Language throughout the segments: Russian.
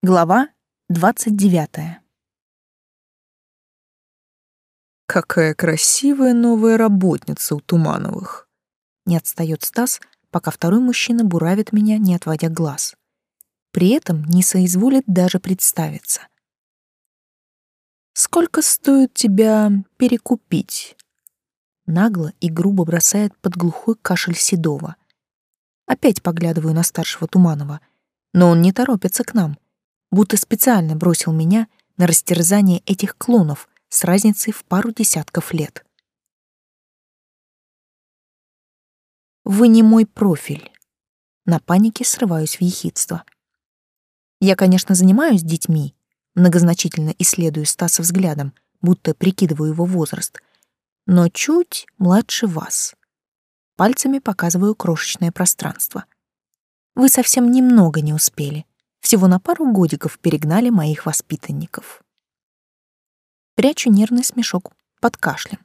Глава 29. Какая красивая новая работница у Тумановых. Не отстаёт Стас, пока второй мужчина буравит меня, не отводя глаз. При этом не соизволит даже представиться. Сколько стоит тебя перекупить? Нагло и грубо бросает под глухой кашель Седова. Опять поглядываю на старшего Туманова, но он не торопится к нам — будто специально бросил меня на растерзание этих клонов с разницей в пару десятков лет. Вы не мой профиль. На панике срываюсь в ехидство. Я, конечно, занимаюсь детьми, многозначительно исследую Стаса взглядом, будто прикидываю его возраст, но чуть младше вас. Пальцами показываю крошечное пространство. Вы совсем немного не успели всего на пару годиков перегнали моих воспитанников. Прячу нервный смешок под кашлем.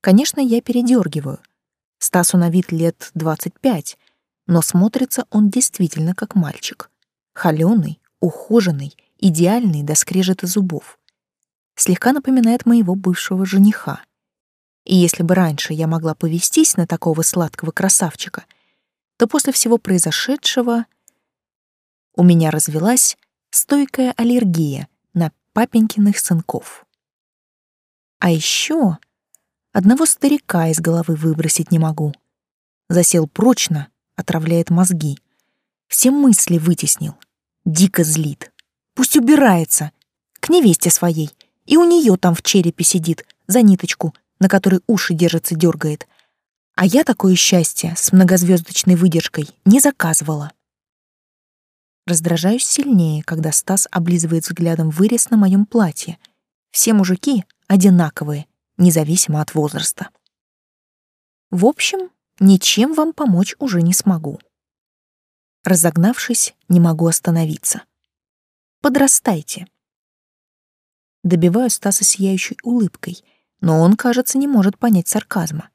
Конечно, я передергиваю. Стасу на вид лет 25, но смотрится он действительно как мальчик. Холёный, ухоженный, идеальный до скрежета зубов. Слегка напоминает моего бывшего жениха. И если бы раньше я могла повестись на такого сладкого красавчика, то после всего произошедшего — у меня развелась стойкая аллергия на папенькиных сынков. А еще одного старика из головы выбросить не могу. Засел прочно, отравляет мозги. Все мысли вытеснил. Дико злит. Пусть убирается. К невесте своей. И у нее там в черепе сидит, за ниточку, на которой уши держится, дергает. А я такое счастье с многозвездочной выдержкой не заказывала. Раздражаюсь сильнее, когда Стас облизывает взглядом вырез на моем платье. Все мужики одинаковые, независимо от возраста. В общем, ничем вам помочь уже не смогу. Разогнавшись, не могу остановиться. Подрастайте. Добиваю Стаса сияющей улыбкой, но он, кажется, не может понять сарказма.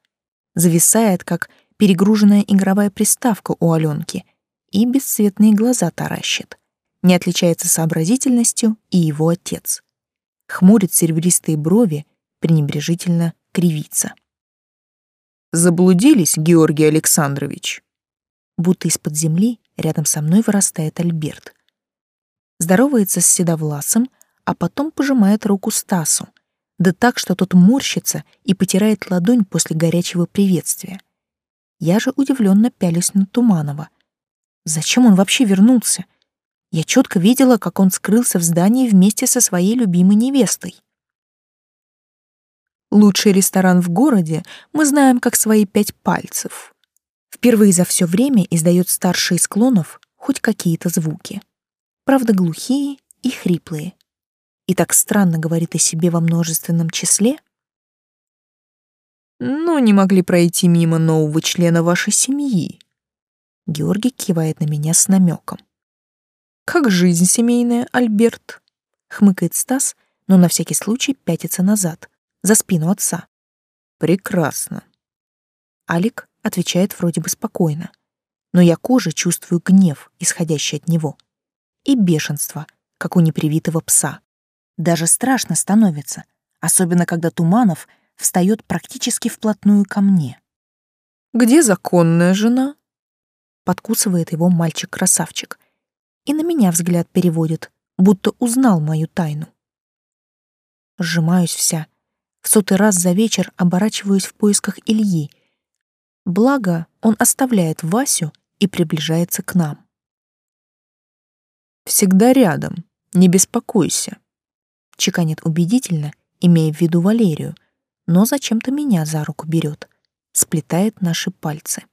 Зависает, как перегруженная игровая приставка у Алёнки — и бесцветные глаза таращит. Не отличается сообразительностью и его отец. Хмурит серебристые брови, пренебрежительно кривится. «Заблудились, Георгий Александрович?» Будто из-под земли рядом со мной вырастает Альберт. Здоровается с седовласым, а потом пожимает руку Стасу, да так, что тот морщится и потирает ладонь после горячего приветствия. Я же удивленно пялюсь на Туманова, Зачем он вообще вернулся? Я четко видела, как он скрылся в здании вместе со своей любимой невестой. Лучший ресторан в городе мы знаем как свои пять пальцев. Впервые за все время издает старший из клонов хоть какие-то звуки. Правда, глухие и хриплые. И так странно говорит о себе во множественном числе. «Ну, не могли пройти мимо нового члена вашей семьи», Георгий кивает на меня с намеком. «Как жизнь семейная, Альберт?» — хмыкает Стас, но на всякий случай пятится назад, за спину отца. «Прекрасно». Алик отвечает вроде бы спокойно, но я кожей чувствую гнев, исходящий от него, и бешенство, как у непривитого пса. Даже страшно становится, особенно когда Туманов встает практически вплотную ко мне. «Где законная жена?» Подкусывает его мальчик-красавчик. И на меня взгляд переводит, будто узнал мою тайну. Сжимаюсь вся. В сотый раз за вечер оборачиваюсь в поисках Ильи. Благо, он оставляет Васю и приближается к нам. «Всегда рядом, не беспокойся», — чеканит убедительно, имея в виду Валерию, но зачем-то меня за руку берет, сплетает наши пальцы.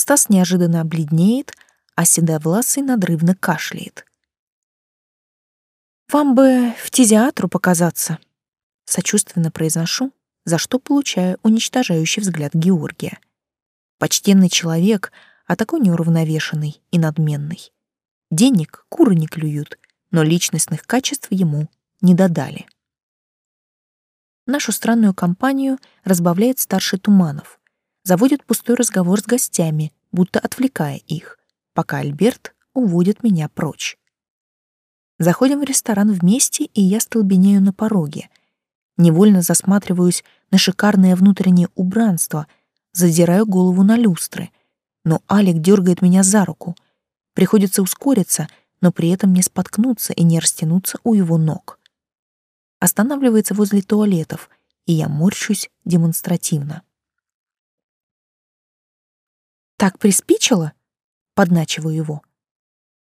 Стас неожиданно бледнеет, а седовласый надрывно кашляет. «Вам бы в фтизиатру показаться», — сочувственно произношу, за что получаю уничтожающий взгляд Георгия. Почтенный человек, а такой неуравновешенный и надменный. Денег куры не клюют, но личностных качеств ему не додали. Нашу странную компанию разбавляет старший Туманов заводит пустой разговор с гостями, будто отвлекая их, пока Альберт уводит меня прочь. Заходим в ресторан вместе, и я столбенею на пороге. Невольно засматриваюсь на шикарное внутреннее убранство, задираю голову на люстры. Но Алик дергает меня за руку. Приходится ускориться, но при этом не споткнуться и не растянуться у его ног. Останавливается возле туалетов, и я морщусь демонстративно. «Так приспичило?» — подначиваю его.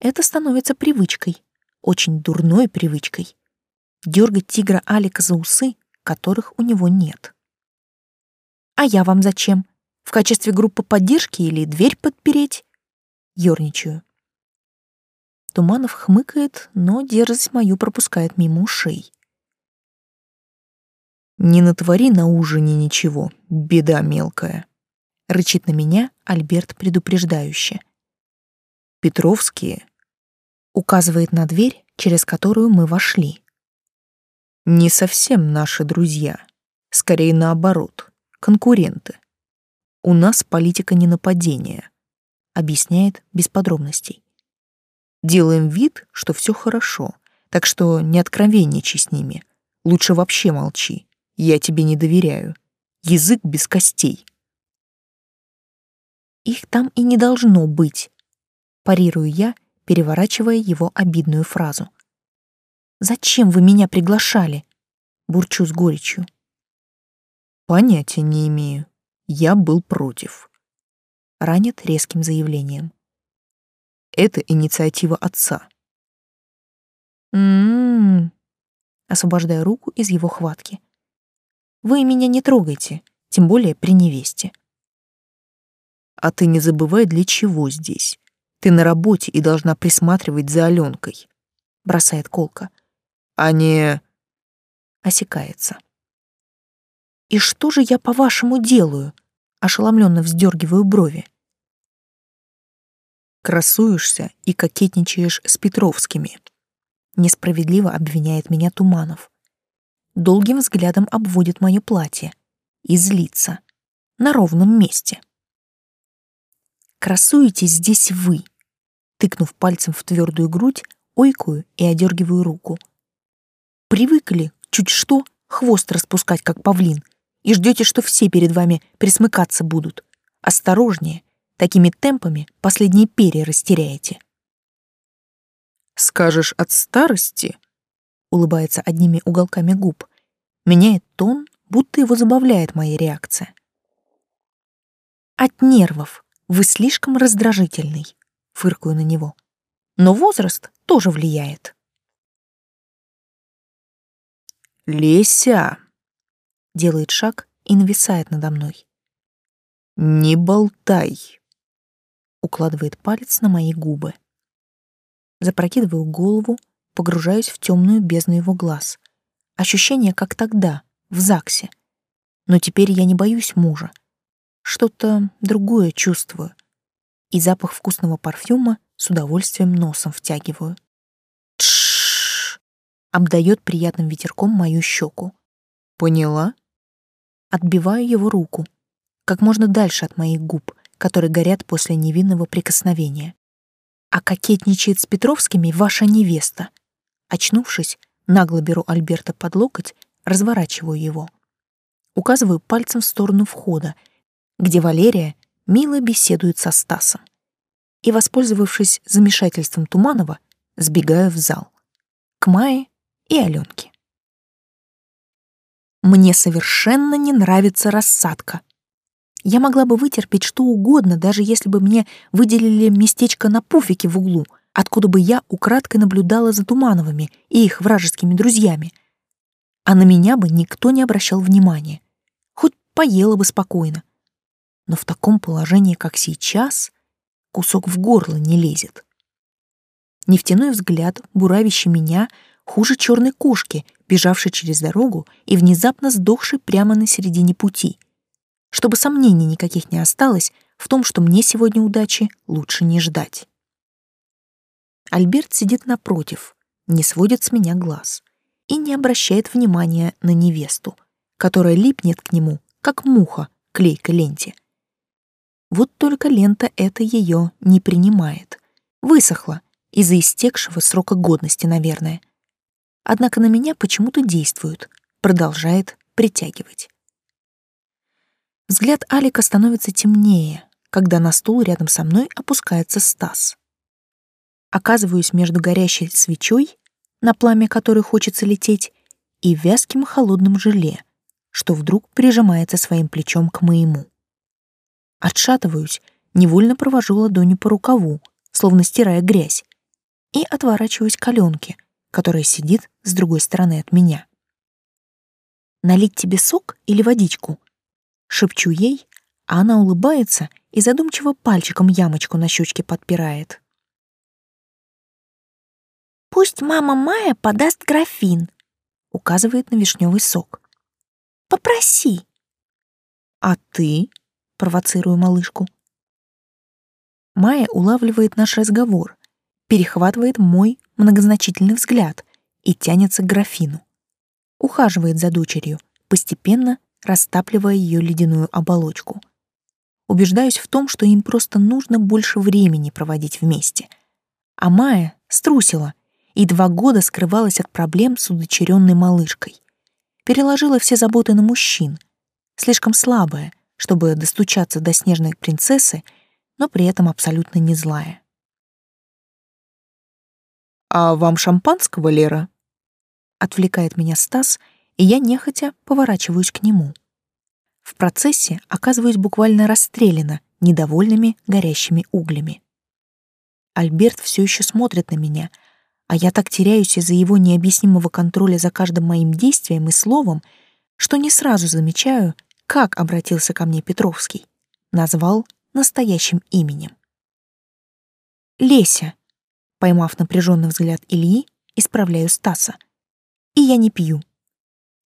Это становится привычкой, очень дурной привычкой. Дергать тигра Алика за усы, которых у него нет. «А я вам зачем? В качестве группы поддержки или дверь подпереть?» Ёрничаю. Туманов хмыкает, но дерзость мою пропускает мимо ушей. «Не натвори на ужине ничего, беда мелкая», — рычит на меня Альберт предупреждающе. «Петровские», — указывает на дверь, через которую мы вошли. «Не совсем наши друзья, скорее наоборот, конкуренты. У нас политика ненападения», — объясняет без подробностей. Делаем вид, что все хорошо, так что не откровенничай с ними. Лучше вообще молчи. Я тебе не доверяю. Язык без костей. Их там и не должно быть, парирую я, переворачивая его обидную фразу. Зачем вы меня приглашали? бурчу с горечью. Понятия не имею. Я был против. Ранит резким заявлением. Это инициатива отца. М-м-м. Освобождая руку из его хватки. Вы меня не трогайте, тем более при невесте. А ты не забывай, для чего здесь. Ты на работе и должна присматривать за Аленкой. Бросает колка. А не... Осекается. И что же я, по-вашему, делаю? Ошеломленно вздергиваю брови красуешься и кокетничаешь с Петровскими. Несправедливо обвиняет меня Туманов. Долгим взглядом обводит мое платье и злится. На ровном месте. Красуетесь здесь вы. Тыкнув пальцем в твердую грудь, ойкую и одергиваю руку. Привыкли, чуть что, хвост распускать, как павлин, и ждете, что все перед вами присмыкаться будут. Осторожнее, Такими темпами последние перья растеряете. «Скажешь от старости?» — улыбается одними уголками губ. Меняет тон, будто его забавляет моя реакция. «От нервов. Вы слишком раздражительный», — фыркаю на него. «Но возраст тоже влияет». «Леся!» — делает шаг и нависает надо мной. «Не болтай!» укладывает палец на мои губы. Запрокидываю голову, погружаюсь в темную бездну его глаз. Ощущение, как тогда, в ЗАГСе. Но теперь я не боюсь мужа. Что-то другое чувствую. И запах вкусного парфюма с удовольствием носом втягиваю. Тш! обдает приятным ветерком мою щеку. Поняла? Отбиваю его руку, как можно дальше от моих губ, которые горят после невинного прикосновения. А кокетничает с Петровскими ваша невеста. Очнувшись, нагло беру Альберта под локоть, разворачиваю его. Указываю пальцем в сторону входа, где Валерия мило беседует со Стасом. И, воспользовавшись замешательством Туманова, сбегаю в зал. К Мае и Аленке. Мне совершенно не нравится рассадка, я могла бы вытерпеть что угодно, даже если бы мне выделили местечко на пуфике в углу, откуда бы я украдкой наблюдала за Тумановыми и их вражескими друзьями. А на меня бы никто не обращал внимания. Хоть поела бы спокойно. Но в таком положении, как сейчас, кусок в горло не лезет. Нефтяной взгляд, буравящий меня, хуже черной кошки, бежавшей через дорогу и внезапно сдохшей прямо на середине пути — чтобы сомнений никаких не осталось в том, что мне сегодня удачи лучше не ждать. Альберт сидит напротив, не сводит с меня глаз и не обращает внимания на невесту, которая липнет к нему, как муха клейкой ленте. Вот только лента эта ее не принимает. Высохла из-за истекшего срока годности, наверное. Однако на меня почему-то действует, продолжает притягивать. Взгляд Алика становится темнее, когда на стул рядом со мной опускается Стас. Оказываюсь между горящей свечой, на пламя которой хочется лететь, и вязким холодным желе, что вдруг прижимается своим плечом к моему. Отшатываюсь, невольно провожу ладонью по рукаву, словно стирая грязь, и отворачиваюсь к Аленке, которая сидит с другой стороны от меня. «Налить тебе сок или водичку?» Шепчу ей, а она улыбается и задумчиво пальчиком ямочку на щечке подпирает. «Пусть мама Майя подаст графин», — указывает на вишневый сок. «Попроси». «А ты?» — провоцирую малышку. Майя улавливает наш разговор, перехватывает мой многозначительный взгляд и тянется к графину. Ухаживает за дочерью, постепенно растапливая ее ледяную оболочку. Убеждаюсь в том, что им просто нужно больше времени проводить вместе. А Майя струсила и два года скрывалась от проблем с удочеренной малышкой. Переложила все заботы на мужчин. Слишком слабая, чтобы достучаться до снежной принцессы, но при этом абсолютно не злая. «А вам шампанского, Лера?» Отвлекает меня Стас — и я нехотя поворачиваюсь к нему. В процессе оказываюсь буквально расстреляна недовольными горящими углями. Альберт все еще смотрит на меня, а я так теряюсь из-за его необъяснимого контроля за каждым моим действием и словом, что не сразу замечаю, как обратился ко мне Петровский. Назвал настоящим именем. «Леся», поймав напряженный взгляд Ильи, исправляю Стаса. «И я не пью.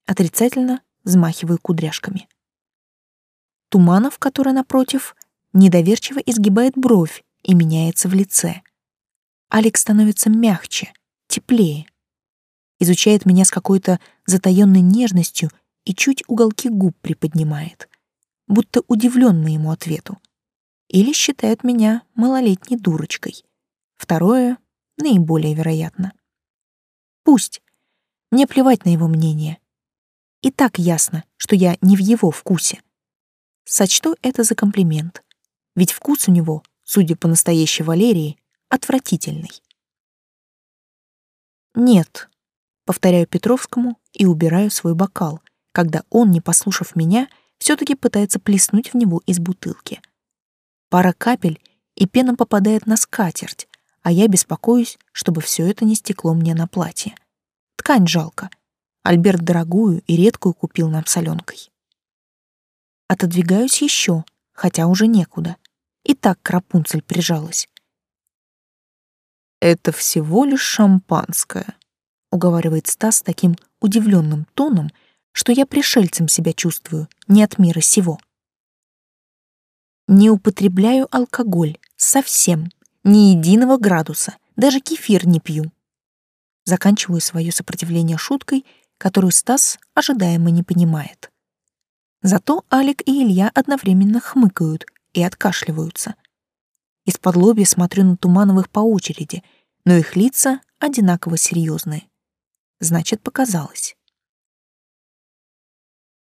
Отрицательно взмахиваю кудряшками. Туманов, который напротив, недоверчиво изгибает бровь и меняется в лице. Алекс становится мягче, теплее. Изучает меня с какой-то затаённой нежностью и чуть уголки губ приподнимает, будто удивлен моему ответу. Или считает меня малолетней дурочкой. Второе наиболее вероятно. Пусть. Мне плевать на его мнение. И так ясно, что я не в его вкусе. Сочту это за комплимент. Ведь вкус у него, судя по настоящей Валерии, отвратительный. «Нет», — повторяю Петровскому и убираю свой бокал, когда он, не послушав меня, все таки пытается плеснуть в него из бутылки. Пара капель, и пена попадает на скатерть, а я беспокоюсь, чтобы все это не стекло мне на платье. Ткань жалко — Альберт дорогую и редкую купил нам с Аленкой. Отодвигаюсь еще, хотя уже некуда. И так Крапунцель прижалась. «Это всего лишь шампанское», — уговаривает Стас таким удивленным тоном, что я пришельцем себя чувствую, не от мира сего. Не употребляю алкоголь совсем, ни единого градуса, даже кефир не пью. Заканчиваю свое сопротивление шуткой которую Стас ожидаемо не понимает. Зато Алик и Илья одновременно хмыкают и откашливаются. Из-под лобья смотрю на Тумановых по очереди, но их лица одинаково серьезные. Значит, показалось.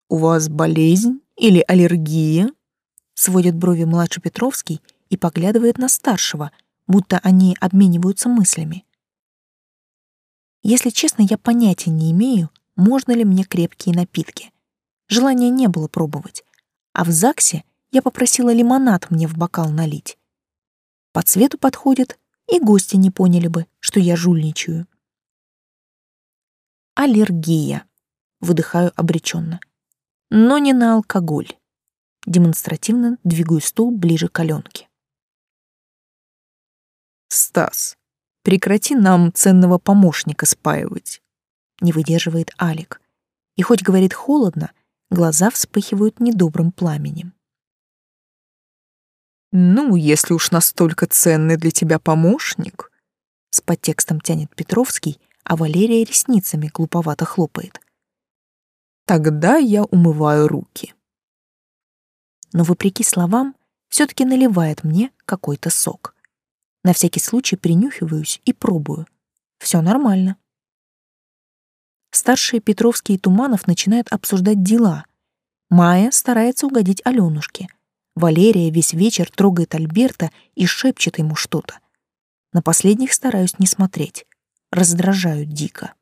«У вас болезнь или аллергия?» Сводит брови младший Петровский и поглядывает на старшего, будто они обмениваются мыслями. Если честно, я понятия не имею, можно ли мне крепкие напитки. Желания не было пробовать. А в ЗАГСе я попросила лимонад мне в бокал налить. По цвету подходит, и гости не поняли бы, что я жульничаю. Аллергия. Выдыхаю обреченно. Но не на алкоголь. Демонстративно двигаю стул ближе к Аленке. «Стас, прекрати нам ценного помощника спаивать не выдерживает Алик. И хоть говорит холодно, глаза вспыхивают недобрым пламенем. «Ну, если уж настолько ценный для тебя помощник», — с подтекстом тянет Петровский, а Валерия ресницами глуповато хлопает. «Тогда я умываю руки». Но, вопреки словам, все-таки наливает мне какой-то сок. На всякий случай принюхиваюсь и пробую. Все нормально. Старшие Петровские и Туманов начинают обсуждать дела. Майя старается угодить Алёнушке. Валерия весь вечер трогает Альберта и шепчет ему что-то. На последних стараюсь не смотреть. Раздражаю дико.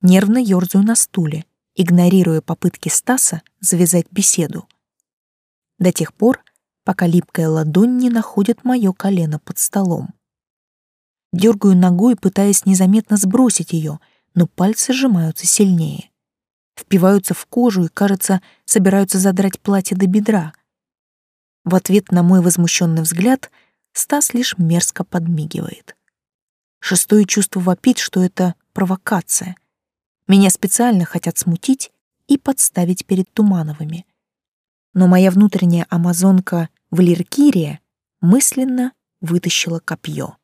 Нервно ёрзаю на стуле, игнорируя попытки Стаса завязать беседу. До тех пор, пока липкая ладонь не находит моё колено под столом. Дергаю ногой, пытаясь незаметно сбросить ее, но пальцы сжимаются сильнее. Впиваются в кожу и, кажется, собираются задрать платье до бедра. В ответ на мой возмущенный взгляд Стас лишь мерзко подмигивает. Шестое чувство вопит, что это провокация. Меня специально хотят смутить и подставить перед Тумановыми. Но моя внутренняя амазонка Валеркирия мысленно вытащила копье.